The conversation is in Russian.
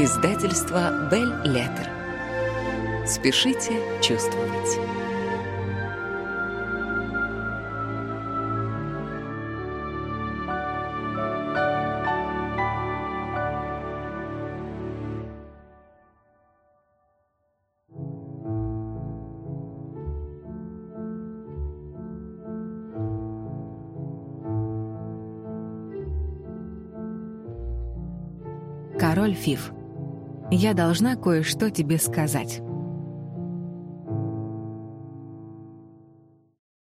Издательство Бель Леттер. Спешите чувствовать. Король Фиф. Я должна кое-что тебе сказать.